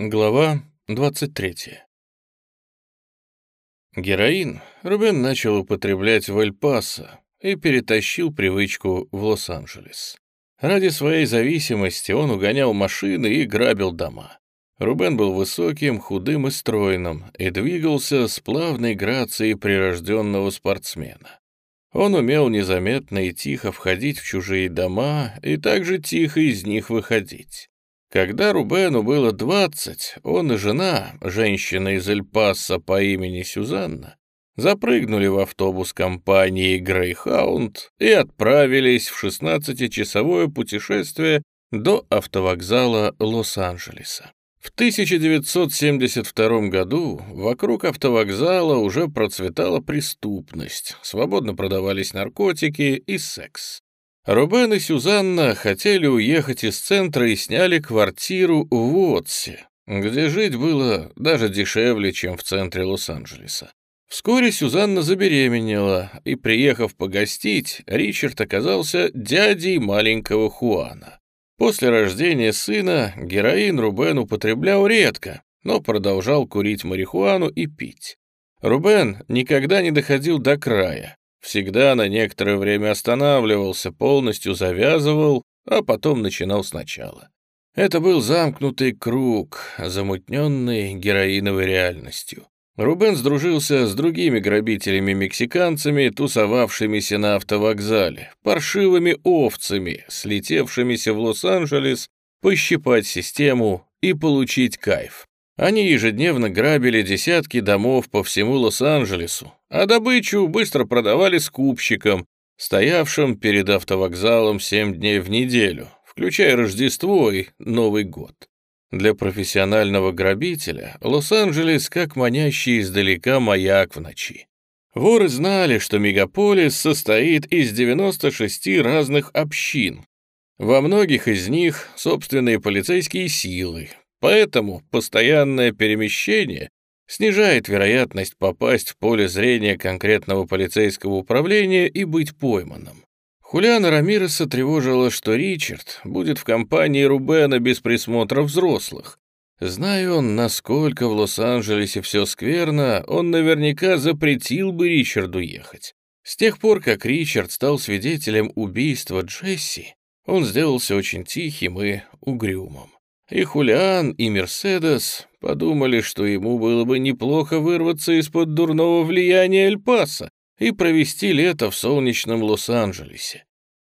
Глава 23. Героин Рубен начал употреблять в Эль-Пасо и перетащил привычку в Лос-Анджелес. Ради своей зависимости он угонял машины и грабил дома. Рубен был высоким, худым и стройным и двигался с плавной грацией прирожденного спортсмена. Он умел незаметно и тихо входить в чужие дома и также тихо из них выходить. Когда Рубену было двадцать, он и жена, женщина из Эль-Паса по имени Сюзанна, запрыгнули в автобус компании «Грейхаунд» и отправились в 16-часовое путешествие до автовокзала Лос-Анджелеса. В 1972 году вокруг автовокзала уже процветала преступность, свободно продавались наркотики и секс. Рубен и Сюзанна хотели уехать из центра и сняли квартиру в Уотсе, где жить было даже дешевле, чем в центре Лос-Анджелеса. Вскоре Сюзанна забеременела, и, приехав погостить, Ричард оказался дядей маленького Хуана. После рождения сына героин Рубен употреблял редко, но продолжал курить марихуану и пить. Рубен никогда не доходил до края, Всегда на некоторое время останавливался, полностью завязывал, а потом начинал сначала. Это был замкнутый круг, замутненный героиновой реальностью. Рубен сдружился с другими грабителями-мексиканцами, тусовавшимися на автовокзале, паршивыми овцами, слетевшимися в Лос-Анджелес пощипать систему и получить кайф. Они ежедневно грабили десятки домов по всему Лос-Анджелесу, а добычу быстро продавали скупщикам, стоявшим перед автовокзалом семь дней в неделю, включая Рождество и Новый год. Для профессионального грабителя Лос-Анджелес как манящий издалека маяк в ночи. Воры знали, что мегаполис состоит из 96 разных общин. Во многих из них собственные полицейские силы, Поэтому постоянное перемещение снижает вероятность попасть в поле зрения конкретного полицейского управления и быть пойманным. Хулиана Рамиреса тревожило, что Ричард будет в компании Рубена без присмотра взрослых. Зная он, насколько в Лос-Анджелесе все скверно, он наверняка запретил бы Ричарду ехать. С тех пор, как Ричард стал свидетелем убийства Джесси, он сделался очень тихим и угрюмым. И Хулиан, и Мерседес подумали, что ему было бы неплохо вырваться из-под дурного влияния Эль-Паса и провести лето в солнечном Лос-Анджелесе.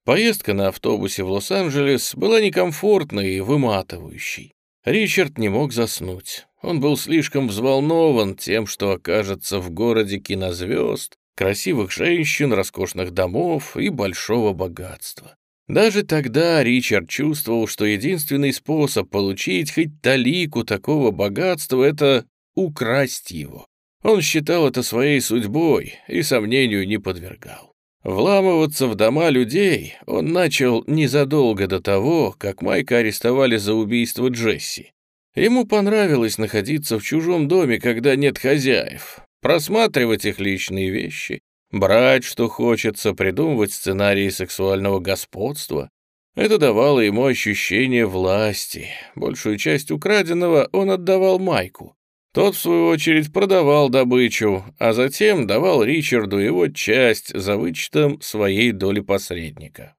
Поездка на автобусе в Лос-Анджелес была некомфортной и выматывающей. Ричард не мог заснуть. Он был слишком взволнован тем, что окажется в городе кинозвезд, красивых женщин, роскошных домов и большого богатства. Даже тогда Ричард чувствовал, что единственный способ получить хоть талику такого богатства — это украсть его. Он считал это своей судьбой и сомнению не подвергал. Вламываться в дома людей он начал незадолго до того, как Майка арестовали за убийство Джесси. Ему понравилось находиться в чужом доме, когда нет хозяев, просматривать их личные вещи, брать, что хочется, придумывать сценарии сексуального господства. Это давало ему ощущение власти. Большую часть украденного он отдавал Майку. Тот, в свою очередь, продавал добычу, а затем давал Ричарду его часть за вычетом своей доли посредника.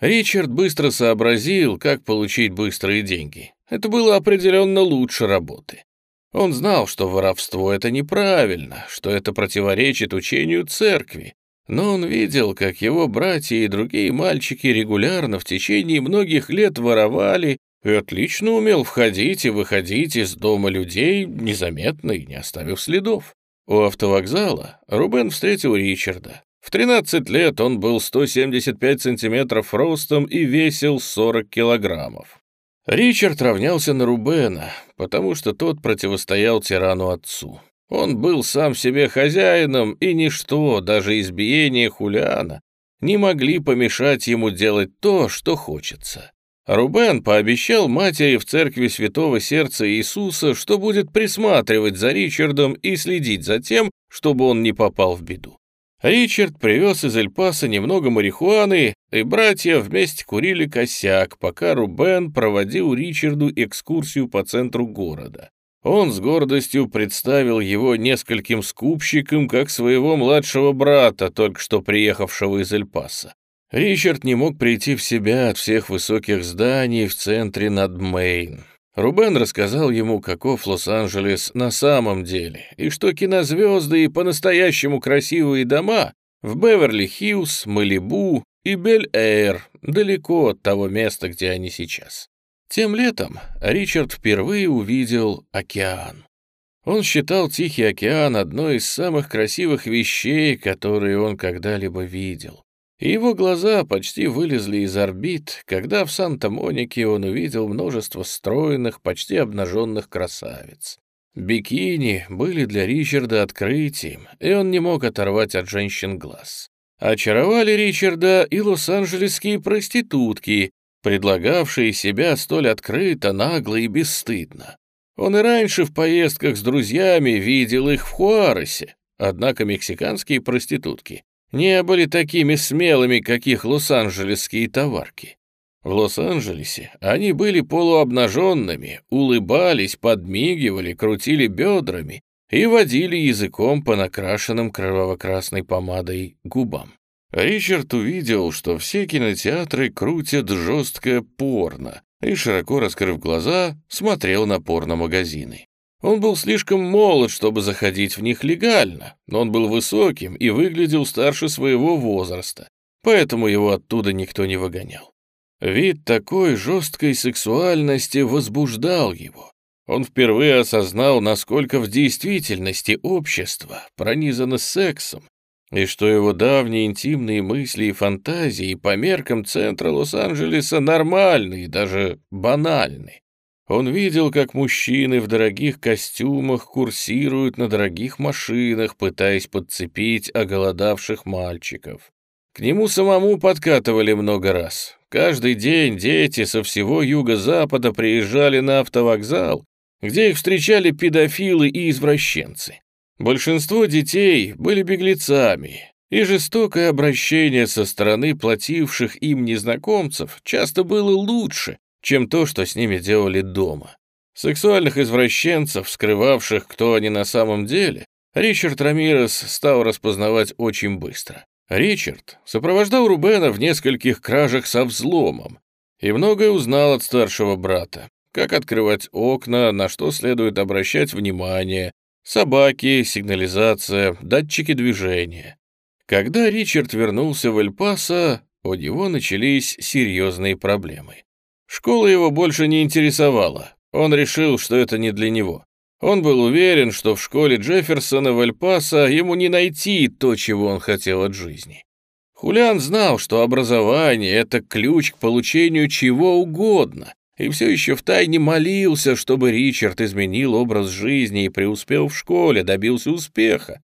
Ричард быстро сообразил, как получить быстрые деньги. Это было определенно лучше работы. Он знал, что воровство — это неправильно, что это противоречит учению церкви, но он видел, как его братья и другие мальчики регулярно в течение многих лет воровали и отлично умел входить и выходить из дома людей незаметно и не оставив следов. У автовокзала Рубен встретил Ричарда. В 13 лет он был 175 сантиметров ростом и весил 40 килограммов. Ричард равнялся на Рубена, потому что тот противостоял тирану отцу. Он был сам себе хозяином, и ничто, даже избиение Хулиана, не могли помешать ему делать то, что хочется. Рубен пообещал матери в церкви Святого Сердца Иисуса, что будет присматривать за Ричардом и следить за тем, чтобы он не попал в беду. Ричард привез из Эль-Паса немного марихуаны, и братья вместе курили косяк, пока Рубен проводил Ричарду экскурсию по центру города. Он с гордостью представил его нескольким скупщикам как своего младшего брата, только что приехавшего из Эль-Паса. Ричард не мог прийти в себя от всех высоких зданий в центре над Мейн. Рубен рассказал ему, каков Лос-Анджелес на самом деле, и что кинозвезды и по-настоящему красивые дома в Беверли-Хиллз, Малибу и Бель-Эйр, далеко от того места, где они сейчас. Тем летом Ричард впервые увидел океан. Он считал Тихий океан одной из самых красивых вещей, которые он когда-либо видел и его глаза почти вылезли из орбит, когда в Санта-Монике он увидел множество стройных, почти обнаженных красавиц. Бикини были для Ричарда открытием, и он не мог оторвать от женщин глаз. Очаровали Ричарда и лос-анджелесские проститутки, предлагавшие себя столь открыто, нагло и бесстыдно. Он и раньше в поездках с друзьями видел их в Хуаресе, однако мексиканские проститутки не были такими смелыми, каких лос-анджелесские товарки. В Лос-Анджелесе они были полуобнаженными, улыбались, подмигивали, крутили бедрами и водили языком по накрашенным кроваво-красной помадой губам. Ричард увидел, что все кинотеатры крутят жесткое порно, и, широко раскрыв глаза, смотрел на порномагазины. Он был слишком молод, чтобы заходить в них легально, но он был высоким и выглядел старше своего возраста, поэтому его оттуда никто не выгонял. Вид такой жесткой сексуальности возбуждал его. Он впервые осознал, насколько в действительности общество пронизано сексом, и что его давние интимные мысли и фантазии по меркам центра Лос-Анджелеса нормальны и даже банальны. Он видел, как мужчины в дорогих костюмах курсируют на дорогих машинах, пытаясь подцепить оголодавших мальчиков. К нему самому подкатывали много раз. Каждый день дети со всего юго-запада приезжали на автовокзал, где их встречали педофилы и извращенцы. Большинство детей были беглецами, и жестокое обращение со стороны плативших им незнакомцев часто было лучше, чем то, что с ними делали дома. Сексуальных извращенцев, скрывавших, кто они на самом деле, Ричард Рамирес стал распознавать очень быстро. Ричард сопровождал Рубена в нескольких кражах со взломом и многое узнал от старшего брата, как открывать окна, на что следует обращать внимание, собаки, сигнализация, датчики движения. Когда Ричард вернулся в Эль-Пасо, у него начались серьезные проблемы. Школа его больше не интересовала. Он решил, что это не для него. Он был уверен, что в школе Джефферсона в Эль-Пасо ему не найти то, чего он хотел от жизни. Хулиан знал, что образование — это ключ к получению чего угодно, и все еще втайне молился, чтобы Ричард изменил образ жизни и преуспел в школе, добился успеха.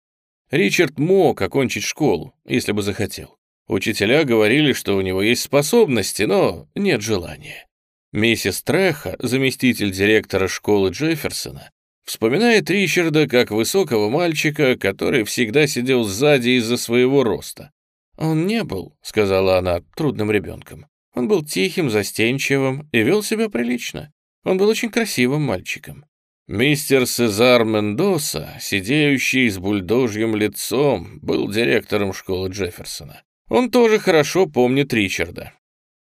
Ричард мог окончить школу, если бы захотел. Учителя говорили, что у него есть способности, но нет желания. Миссис Треха, заместитель директора школы Джефферсона, вспоминает Ричарда как высокого мальчика, который всегда сидел сзади из-за своего роста. «Он не был», — сказала она, — «трудным ребенком. Он был тихим, застенчивым и вел себя прилично. Он был очень красивым мальчиком». Мистер Сезар Мендоса, сидеющий с бульдожьим лицом, был директором школы Джефферсона. Он тоже хорошо помнит Ричарда.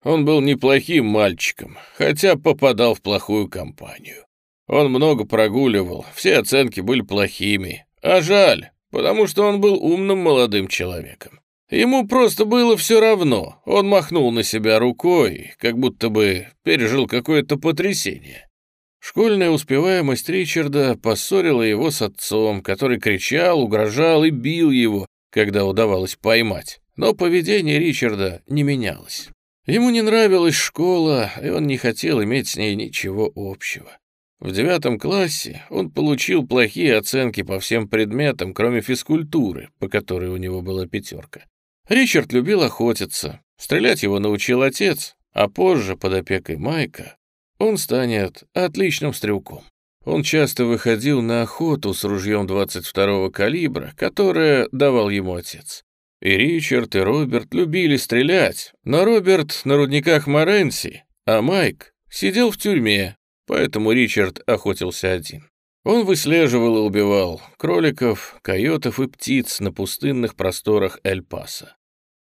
Он был неплохим мальчиком, хотя попадал в плохую компанию. Он много прогуливал, все оценки были плохими. А жаль, потому что он был умным молодым человеком. Ему просто было все равно. Он махнул на себя рукой, как будто бы пережил какое-то потрясение. Школьная успеваемость Ричарда поссорила его с отцом, который кричал, угрожал и бил его, когда удавалось поймать. Но поведение Ричарда не менялось. Ему не нравилась школа, и он не хотел иметь с ней ничего общего. В девятом классе он получил плохие оценки по всем предметам, кроме физкультуры, по которой у него была пятерка. Ричард любил охотиться. Стрелять его научил отец, а позже, под опекой Майка, он станет отличным стрелком. Он часто выходил на охоту с ружьем 22-го калибра, которое давал ему отец. И Ричард, и Роберт любили стрелять, но Роберт на рудниках Моренси, а Майк сидел в тюрьме, поэтому Ричард охотился один. Он выслеживал и убивал кроликов, койотов и птиц на пустынных просторах Эль-Паса.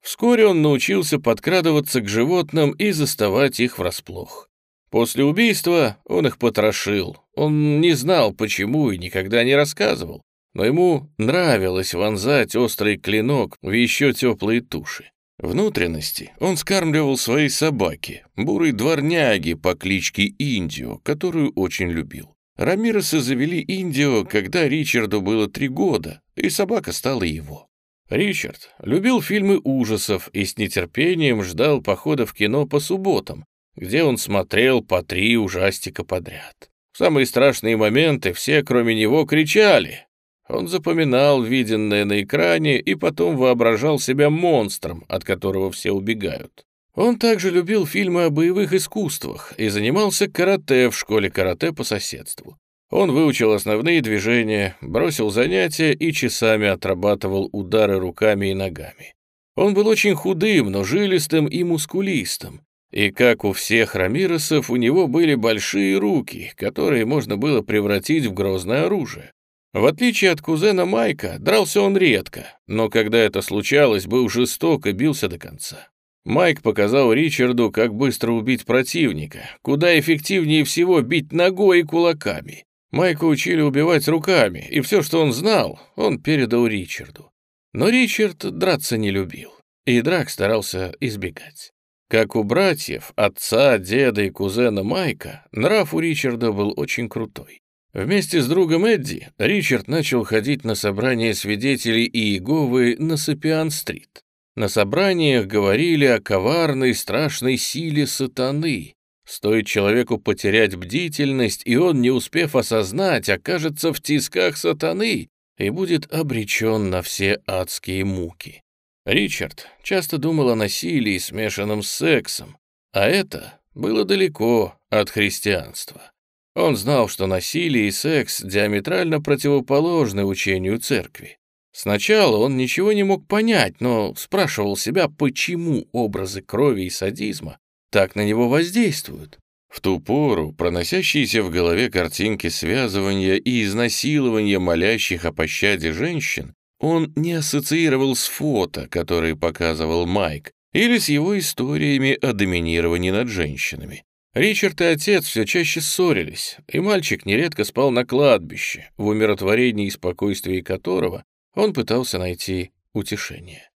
Вскоре он научился подкрадываться к животным и заставать их врасплох. После убийства он их потрошил. Он не знал, почему, и никогда не рассказывал. Но ему нравилось вонзать острый клинок в еще теплые туши. Внутренности он скармливал своей собаке, бурой дворняги по кличке Индио, которую очень любил. Рамиресы завели Индио, когда Ричарду было три года, и собака стала его. Ричард любил фильмы ужасов и с нетерпением ждал похода в кино по субботам, где он смотрел по три ужастика подряд. В самые страшные моменты все, кроме него, кричали. Он запоминал виденное на экране и потом воображал себя монстром, от которого все убегают. Он также любил фильмы о боевых искусствах и занимался карате в школе карате по соседству. Он выучил основные движения, бросил занятия и часами отрабатывал удары руками и ногами. Он был очень худым, но жилистым и мускулистым. И, как у всех рамиросов, у него были большие руки, которые можно было превратить в грозное оружие. В отличие от кузена Майка, дрался он редко, но когда это случалось, был жесток и бился до конца. Майк показал Ричарду, как быстро убить противника, куда эффективнее всего бить ногой и кулаками. Майка учили убивать руками, и все, что он знал, он передал Ричарду. Но Ричард драться не любил, и драк старался избегать. Как у братьев, отца, деда и кузена Майка, нрав у Ричарда был очень крутой. Вместе с другом Эдди Ричард начал ходить на собрания свидетелей Иеговы на Сапиан-стрит. На собраниях говорили о коварной страшной силе сатаны. Стоит человеку потерять бдительность, и он, не успев осознать, окажется в тисках сатаны и будет обречен на все адские муки. Ричард часто думал о насилии, смешанном с сексом, а это было далеко от христианства. Он знал, что насилие и секс диаметрально противоположны учению церкви. Сначала он ничего не мог понять, но спрашивал себя, почему образы крови и садизма так на него воздействуют. В ту пору проносящиеся в голове картинки связывания и изнасилования молящих о пощаде женщин он не ассоциировал с фото, которые показывал Майк, или с его историями о доминировании над женщинами. Ричард и отец все чаще ссорились, и мальчик нередко спал на кладбище, в умиротворении и спокойствии которого он пытался найти утешение.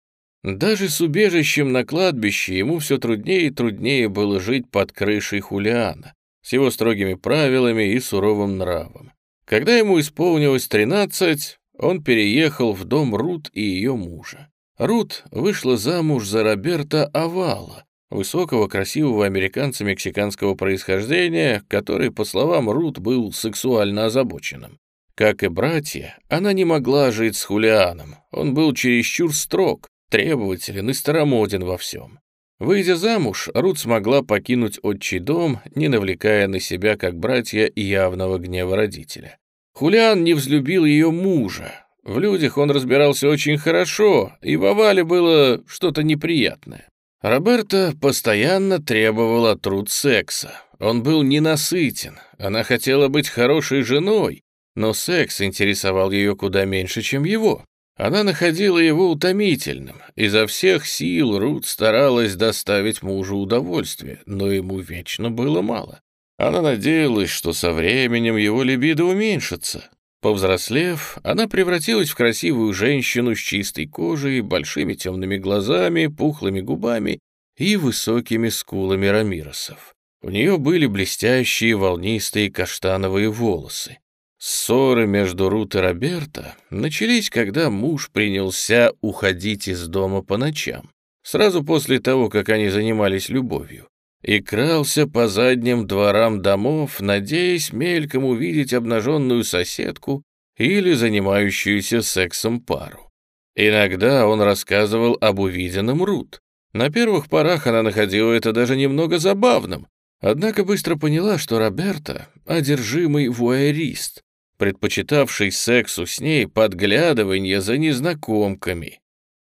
Даже с убежищем на кладбище ему все труднее и труднее было жить под крышей Хулиана, с его строгими правилами и суровым нравом. Когда ему исполнилось 13, он переехал в дом Рут и ее мужа. Рут вышла замуж за Роберта Овала, высокого, красивого американца мексиканского происхождения, который, по словам Рут, был сексуально озабоченным. Как и братья, она не могла жить с Хулианом. Он был чересчур строг, требователен и старомоден во всем. Выйдя замуж, Рут смогла покинуть отчий дом, не навлекая на себя, как братья, явного гнева родителя. Хулиан не взлюбил ее мужа. В людях он разбирался очень хорошо, и в овале было что-то неприятное. Роберта постоянно требовала труд секса. Он был ненасытен. Она хотела быть хорошей женой, но секс интересовал ее куда меньше, чем его. Она находила его утомительным. Изо всех сил Рут старалась доставить мужу удовольствие, но ему вечно было мало. Она надеялась, что со временем его либидо уменьшится. Повзрослев, она превратилась в красивую женщину с чистой кожей, большими темными глазами, пухлыми губами и высокими скулами рамиросов. У нее были блестящие волнистые каштановые волосы. Ссоры между Рут и Роберто начались, когда муж принялся уходить из дома по ночам, сразу после того, как они занимались любовью, и крался по задним дворам домов, надеясь мельком увидеть обнаженную соседку или занимающуюся сексом пару. Иногда он рассказывал об увиденном Рут. На первых порах она находила это даже немного забавным, однако быстро поняла, что Роберто — одержимый вуайерист, предпочитавший сексу с ней подглядывание за незнакомками.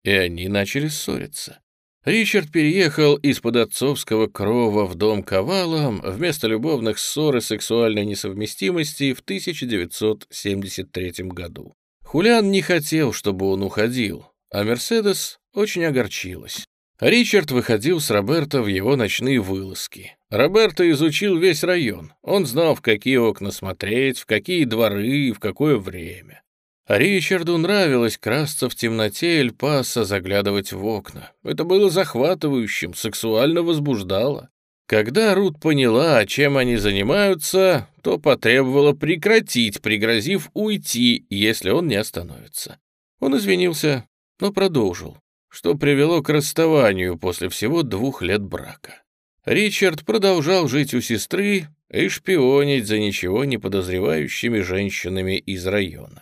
и они начали ссориться. Ричард переехал из-под отцовского крова в дом Ковалом вместо любовных ссор и сексуальной несовместимости в 1973 году. Хулиан не хотел, чтобы он уходил, а Мерседес очень огорчилась. Ричард выходил с Роберта в его ночные вылазки. Роберто изучил весь район. Он знал, в какие окна смотреть, в какие дворы, в какое время. Ричарду нравилось красться в темноте Эль-Паса, заглядывать в окна. Это было захватывающим, сексуально возбуждало. Когда Рут поняла, чем они занимаются, то потребовала прекратить, пригрозив уйти, если он не остановится. Он извинился, но продолжил, что привело к расставанию после всего двух лет брака. Ричард продолжал жить у сестры и шпионить за ничего не подозревающими женщинами из района.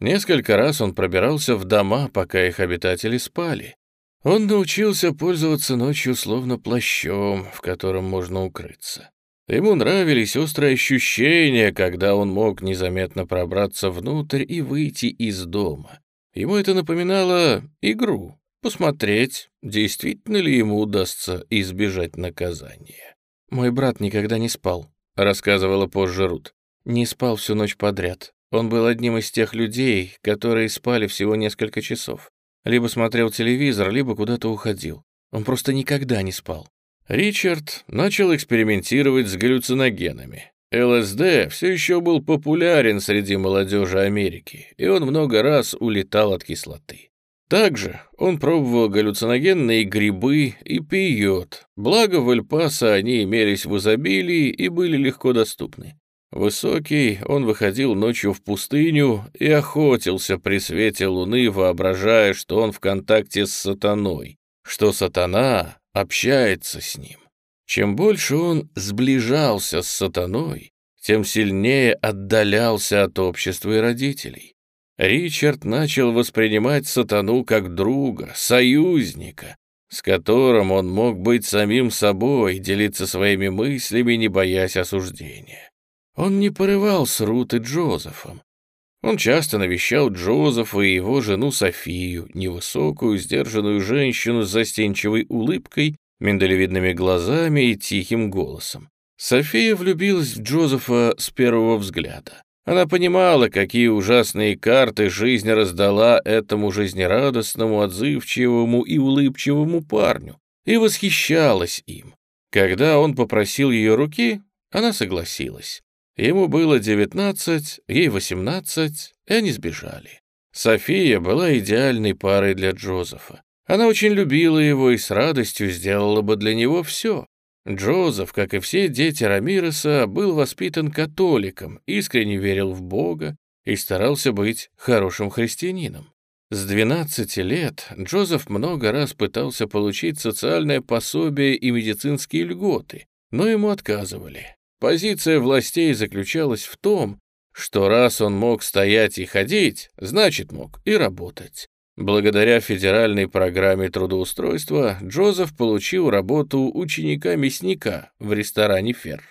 Несколько раз он пробирался в дома, пока их обитатели спали. Он научился пользоваться ночью словно плащом, в котором можно укрыться. Ему нравились острые ощущения, когда он мог незаметно пробраться внутрь и выйти из дома. Ему это напоминало игру, посмотреть, действительно ли ему удастся избежать наказания. «Мой брат никогда не спал», — рассказывала позже Рут. «Не спал всю ночь подряд. Он был одним из тех людей, которые спали всего несколько часов. Либо смотрел телевизор, либо куда-то уходил. Он просто никогда не спал. Ричард начал экспериментировать с галлюциногенами. ЛСД все еще был популярен среди молодежи Америки, и он много раз улетал от кислоты. Также он пробовал галлюциногенные грибы и пиот, благо в Эль-Пасо они имелись в изобилии и были легко доступны. Высокий, он выходил ночью в пустыню и охотился при свете луны, воображая, что он в контакте с сатаной, что сатана общается с ним. Чем больше он сближался с сатаной, тем сильнее отдалялся от общества и родителей. Ричард начал воспринимать сатану как друга, союзника, с которым он мог быть самим собой, делиться своими мыслями, не боясь осуждения. Он не порывал с Рут и Джозефом. Он часто навещал Джозефа и его жену Софию, невысокую, сдержанную женщину с застенчивой улыбкой, миндалевидными глазами и тихим голосом. София влюбилась в Джозефа с первого взгляда. Она понимала, какие ужасные карты жизнь раздала этому жизнерадостному, отзывчивому и улыбчивому парню, и восхищалась им. Когда он попросил ее руки, она согласилась. Ему было 19, ей 18, и они сбежали. София была идеальной парой для Джозефа. Она очень любила его и с радостью сделала бы для него все. Джозеф, как и все дети Рамиреса, был воспитан католиком, искренне верил в Бога и старался быть хорошим христианином. С 12 лет Джозеф много раз пытался получить социальное пособие и медицинские льготы, но ему отказывали. Позиция властей заключалась в том, что раз он мог стоять и ходить, значит мог и работать. Благодаря федеральной программе трудоустройства Джозеф получил работу ученика-мясника в ресторане «Фер».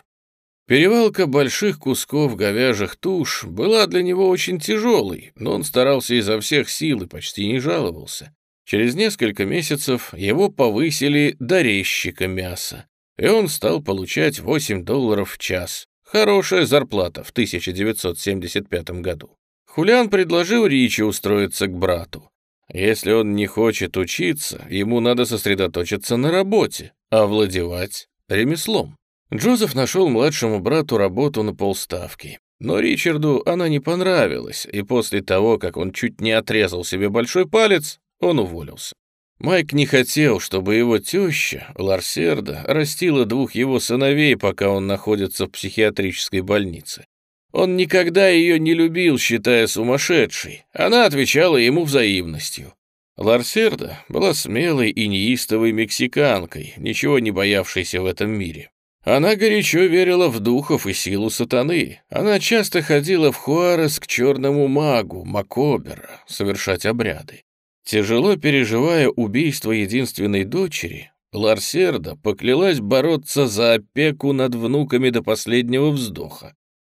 Перевалка больших кусков говяжьих туш была для него очень тяжелой, но он старался изо всех сил и почти не жаловался. Через несколько месяцев его повысили до резчика мяса и он стал получать 8 долларов в час. Хорошая зарплата в 1975 году. Хулиан предложил Ричи устроиться к брату. Если он не хочет учиться, ему надо сосредоточиться на работе, овладевать ремеслом. Джозеф нашел младшему брату работу на полставки. Но Ричарду она не понравилась, и после того, как он чуть не отрезал себе большой палец, он уволился. Майк не хотел, чтобы его теща, Ларсерда, растила двух его сыновей, пока он находится в психиатрической больнице. Он никогда ее не любил, считая сумасшедшей. Она отвечала ему взаимностью. Ларсерда была смелой и неистовой мексиканкой, ничего не боявшейся в этом мире. Она горячо верила в духов и силу сатаны. Она часто ходила в Хуарес к черному магу, Макобера, совершать обряды. Тяжело переживая убийство единственной дочери, Ларсерда поклялась бороться за опеку над внуками до последнего вздоха.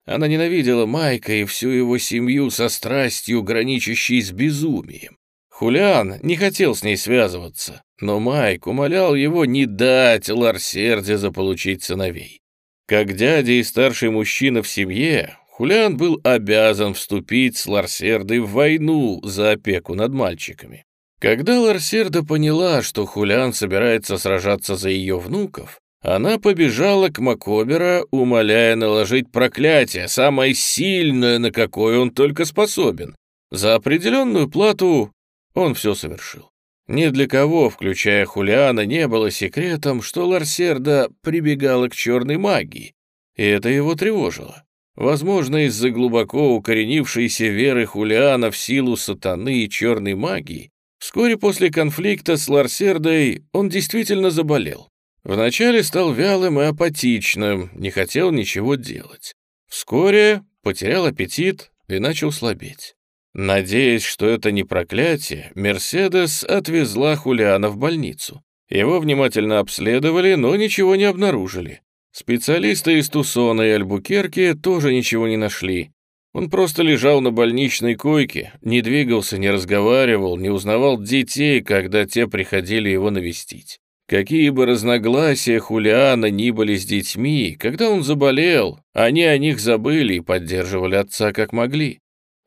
Она ненавидела Майка и всю его семью со страстью, граничащей с безумием. Хулиан не хотел с ней связываться, но Майк умолял его не дать Ларсерде заполучить сыновей. Как дядя и старший мужчина в семье, Хулиан был обязан вступить с Ларсердой в войну за опеку над мальчиками. Когда Ларсерда поняла, что Хулиан собирается сражаться за ее внуков, она побежала к Макобера, умоляя наложить проклятие, самое сильное, на какое он только способен. За определенную плату он все совершил. Ни для кого, включая Хулиана, не было секретом, что Ларсерда прибегала к черной магии, и это его тревожило. Возможно, из-за глубоко укоренившейся веры Хулиана в силу сатаны и черной магии, вскоре после конфликта с Ларсердой он действительно заболел. Вначале стал вялым и апатичным, не хотел ничего делать. Вскоре потерял аппетит и начал слабеть. Надеясь, что это не проклятие, Мерседес отвезла Хулиана в больницу. Его внимательно обследовали, но ничего не обнаружили. Специалисты из Тусона и Альбукерки тоже ничего не нашли. Он просто лежал на больничной койке, не двигался, не разговаривал, не узнавал детей, когда те приходили его навестить. Какие бы разногласия Хулиана ни были с детьми, когда он заболел, они о них забыли и поддерживали отца как могли.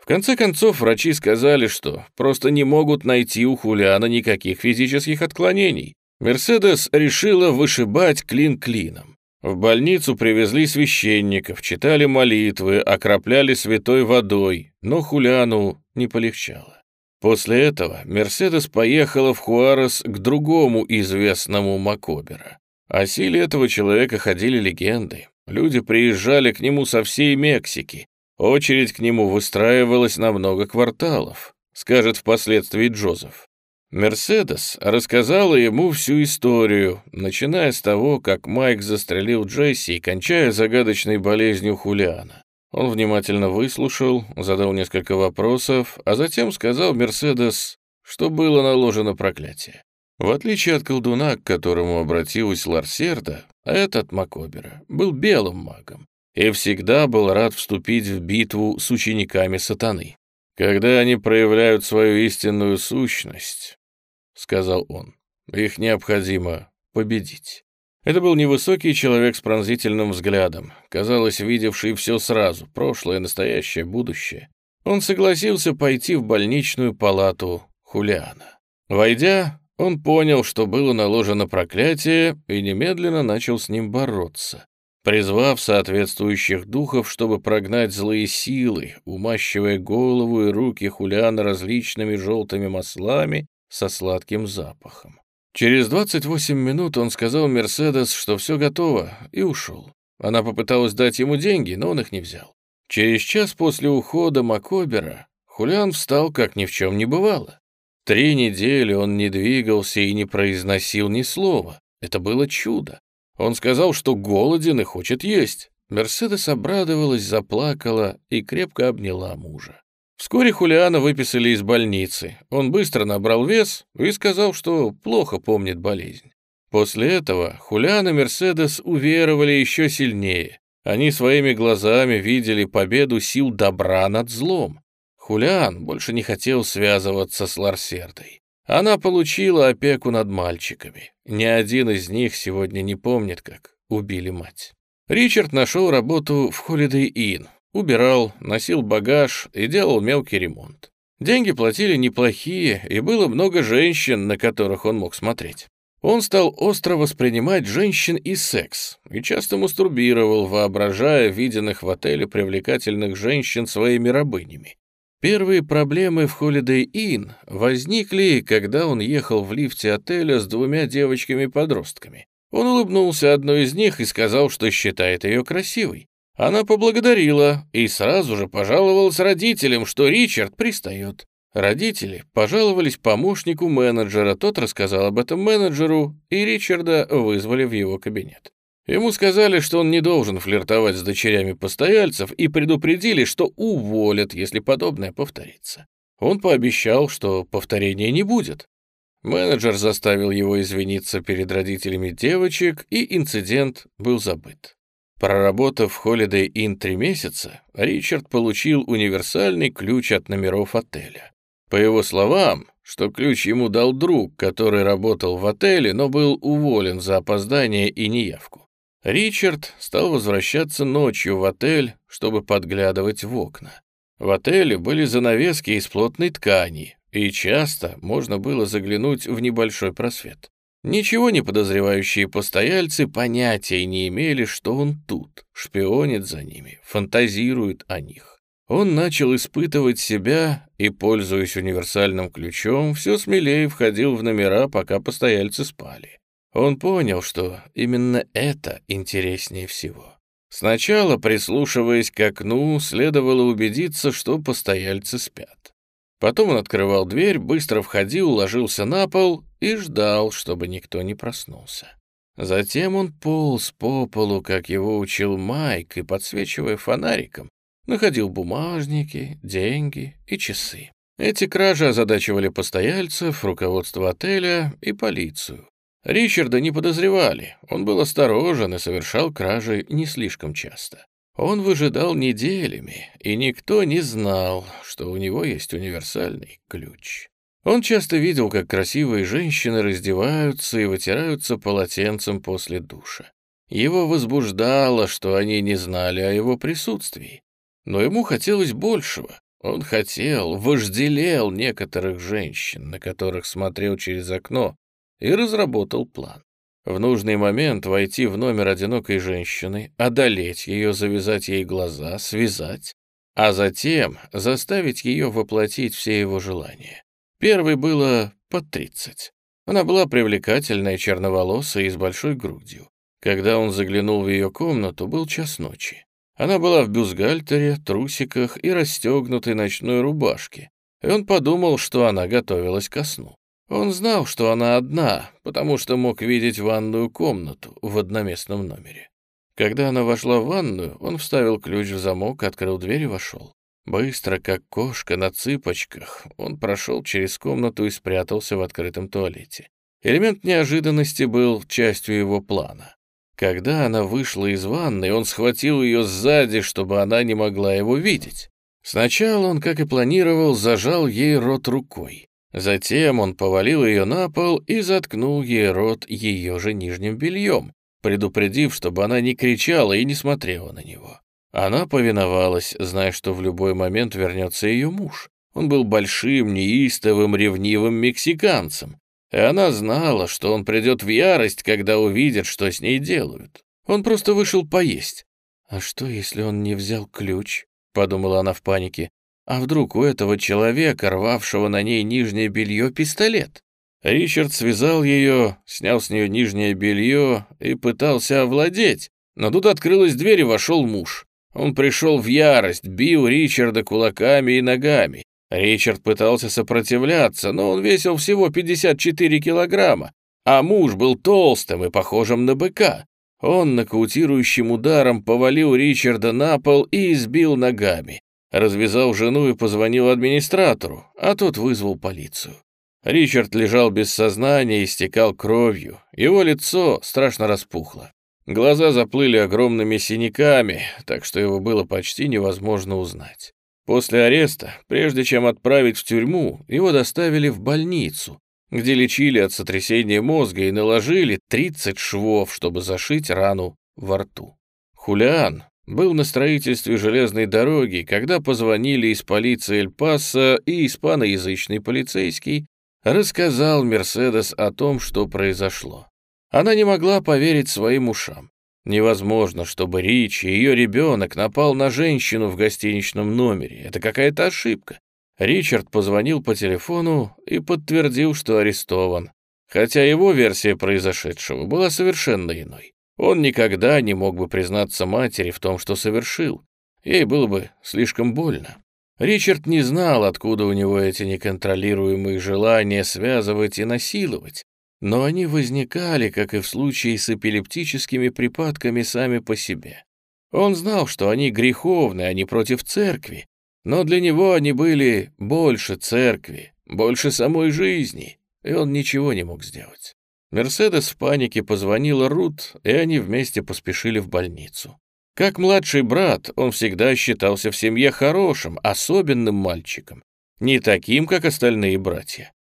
В конце концов, врачи сказали, что просто не могут найти у Хулиана никаких физических отклонений. Мерседес решила вышибать клин клином. В больницу привезли священников, читали молитвы, окропляли святой водой, но Хулиану не полегчало. После этого Мерседес поехала в Хуарес к другому известному Макобера. О силе этого человека ходили легенды. Люди приезжали к нему со всей Мексики. Очередь к нему выстраивалась на много кварталов, скажет впоследствии Джозеф. Мерседес рассказала ему всю историю, начиная с того, как Майк застрелил Джесси и кончая загадочной болезнью Хулиана. Он внимательно выслушал, задал несколько вопросов, а затем сказал Мерседес, что было наложено проклятие. В отличие от колдуна, к которому обратилась Ларсерда, этот Макобера был белым магом и всегда был рад вступить в битву с учениками сатаны. «Когда они проявляют свою истинную сущность», — сказал он, — «их необходимо победить». Это был невысокий человек с пронзительным взглядом, казалось, видевший все сразу, прошлое, настоящее, будущее. Он согласился пойти в больничную палату Хулиана. Войдя, он понял, что было наложено проклятие, и немедленно начал с ним бороться, призвав соответствующих духов, чтобы прогнать злые силы, умащивая голову и руки Хулиана различными желтыми маслами со сладким запахом. Через 28 минут он сказал Мерседес, что все готово, и ушел. Она попыталась дать ему деньги, но он их не взял. Через час после ухода Макобера Хулиан встал, как ни в чем не бывало. Три недели он не двигался и не произносил ни слова. Это было чудо. Он сказал, что голоден и хочет есть. Мерседес обрадовалась, заплакала и крепко обняла мужа. Вскоре Хулиана выписали из больницы. Он быстро набрал вес и сказал, что плохо помнит болезнь. После этого Хулиан и Мерседес уверовали еще сильнее. Они своими глазами видели победу сил добра над злом. Хулиан больше не хотел связываться с Ларсердой. Она получила опеку над мальчиками. Ни один из них сегодня не помнит, как убили мать. Ричард нашел работу в Holiday Inn, Убирал, носил багаж и делал мелкий ремонт. Деньги платили неплохие, и было много женщин, на которых он мог смотреть. Он стал остро воспринимать женщин и секс, и часто мастурбировал, воображая виденных в отеле привлекательных женщин своими рабынями. Первые проблемы в Holiday Inn возникли, когда он ехал в лифте отеля с двумя девочками-подростками. Он улыбнулся одной из них и сказал, что считает ее красивой. Она поблагодарила и сразу же пожаловалась родителям, что Ричард пристает. Родители пожаловались помощнику менеджера, тот рассказал об этом менеджеру, и Ричарда вызвали в его кабинет. Ему сказали, что он не должен флиртовать с дочерями постояльцев и предупредили, что уволят, если подобное повторится. Он пообещал, что повторения не будет. Менеджер заставил его извиниться перед родителями девочек, и инцидент был забыт. Проработав в Holiday Inn три месяца, Ричард получил универсальный ключ от номеров отеля. По его словам, что ключ ему дал друг, который работал в отеле, но был уволен за опоздание и неявку. Ричард стал возвращаться ночью в отель, чтобы подглядывать в окна. В отеле были занавески из плотной ткани, и часто можно было заглянуть в небольшой просвет. Ничего не подозревающие постояльцы понятия не имели, что он тут, шпионит за ними, фантазирует о них. Он начал испытывать себя и, пользуясь универсальным ключом, все смелее входил в номера, пока постояльцы спали. Он понял, что именно это интереснее всего. Сначала, прислушиваясь к окну, следовало убедиться, что постояльцы спят. Потом он открывал дверь, быстро входил, ложился на пол и ждал, чтобы никто не проснулся. Затем он полз по полу, как его учил Майк, и, подсвечивая фонариком, находил бумажники, деньги и часы. Эти кражи озадачивали постояльцев, руководство отеля и полицию. Ричарда не подозревали, он был осторожен и совершал кражи не слишком часто. Он выжидал неделями, и никто не знал, что у него есть универсальный ключ. Он часто видел, как красивые женщины раздеваются и вытираются полотенцем после душа. Его возбуждало, что они не знали о его присутствии. Но ему хотелось большего. Он хотел, вожделел некоторых женщин, на которых смотрел через окно, и разработал план. В нужный момент войти в номер одинокой женщины, одолеть ее, завязать ей глаза, связать, а затем заставить ее воплотить все его желания. Первой было под тридцать. Она была привлекательная, черноволосая и с большой грудью. Когда он заглянул в ее комнату, был час ночи. Она была в бюстгальтере, трусиках и расстегнутой ночной рубашке, и он подумал, что она готовилась ко сну. Он знал, что она одна, потому что мог видеть ванную комнату в одноместном номере. Когда она вошла в ванную, он вставил ключ в замок, открыл дверь и вошел. Быстро, как кошка, на цыпочках, он прошел через комнату и спрятался в открытом туалете. Элемент неожиданности был частью его плана. Когда она вышла из ванной, он схватил ее сзади, чтобы она не могла его видеть. Сначала он, как и планировал, зажал ей рот рукой. Затем он повалил ее на пол и заткнул ей рот ее же нижним бельем, предупредив, чтобы она не кричала и не смотрела на него. Она повиновалась, зная, что в любой момент вернется ее муж. Он был большим, неистовым, ревнивым мексиканцем, и она знала, что он придет в ярость, когда увидит, что с ней делают. Он просто вышел поесть. «А что, если он не взял ключ?» — подумала она в панике. А вдруг у этого человека, рвавшего на ней нижнее белье, пистолет? Ричард связал ее, снял с нее нижнее белье и пытался овладеть. Но тут открылась дверь и вошел муж. Он пришел в ярость, бил Ричарда кулаками и ногами. Ричард пытался сопротивляться, но он весил всего 54 килограмма, а муж был толстым и похожим на быка. Он нокаутирующим ударом повалил Ричарда на пол и избил ногами. Развязал жену и позвонил администратору, а тот вызвал полицию. Ричард лежал без сознания и истекал кровью. Его лицо страшно распухло. Глаза заплыли огромными синяками, так что его было почти невозможно узнать. После ареста, прежде чем отправить в тюрьму, его доставили в больницу, где лечили от сотрясения мозга и наложили 30 швов, чтобы зашить рану во рту. Хулиан был на строительстве железной дороги, когда позвонили из полиции Эль-Паса и испаноязычный полицейский рассказал Мерседес о том, что произошло. Она не могла поверить своим ушам. Невозможно, чтобы Ричи, ее ребенок, напал на женщину в гостиничном номере. Это какая-то ошибка. Ричард позвонил по телефону и подтвердил, что арестован, хотя его версия произошедшего была совершенно иной. Он никогда не мог бы признаться матери в том, что совершил. Ей было бы слишком больно. Ричард не знал, откуда у него эти неконтролируемые желания связывать и насиловать, но они возникали, как и в случае с эпилептическими припадками, сами по себе. Он знал, что они греховны, они против церкви, но для него они были больше церкви, больше самой жизни, и он ничего не мог сделать. Мерседес в панике позвонила Рут, и они вместе поспешили в больницу. Как младший брат, он всегда считался в семье хорошим, особенным мальчиком, не таким, как остальные братья.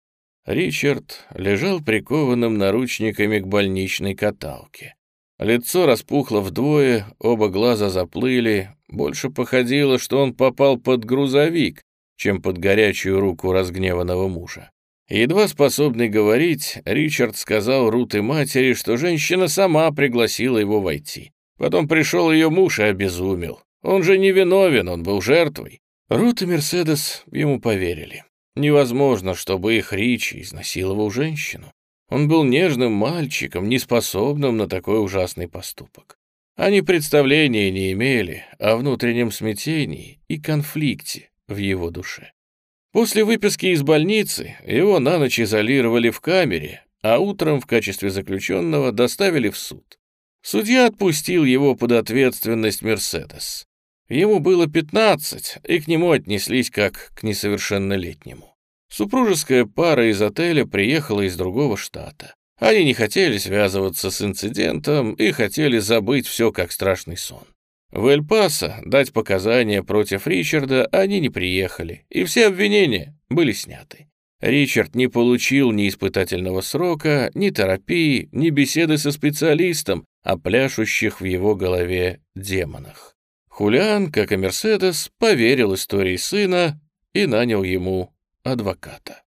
Ричард лежал прикованным наручниками к больничной каталке. Лицо распухло вдвое, оба глаза заплыли, больше походило, что он попал под грузовик, чем под горячую руку разгневанного мужа. Едва способный говорить, Ричард сказал Рут и матери, что женщина сама пригласила его войти. Потом пришел ее муж и обезумел. Он же не виновен, он был жертвой. Рут и Мерседес ему поверили. Невозможно, чтобы их Ричи изнасиловал женщину. Он был нежным мальчиком, неспособным на такой ужасный поступок. Они представления не имели о внутреннем смятении и конфликте в его душе. После выписки из больницы его на ночь изолировали в камере, а утром в качестве заключенного доставили в суд. Судья отпустил его под ответственность «Мерседес». Ему было 15, и к нему отнеслись как к несовершеннолетнему. Супружеская пара из отеля приехала из другого штата. Они не хотели связываться с инцидентом и хотели забыть все как страшный сон. В Эль-Пасо дать показания против Ричарда они не приехали, и все обвинения были сняты. Ричард не получил ни испытательного срока, ни терапии, ни беседы со специалистом о пляшущих в его голове демонах. Хулиан, как и Мерседес, поверил истории сына и нанял ему адвоката.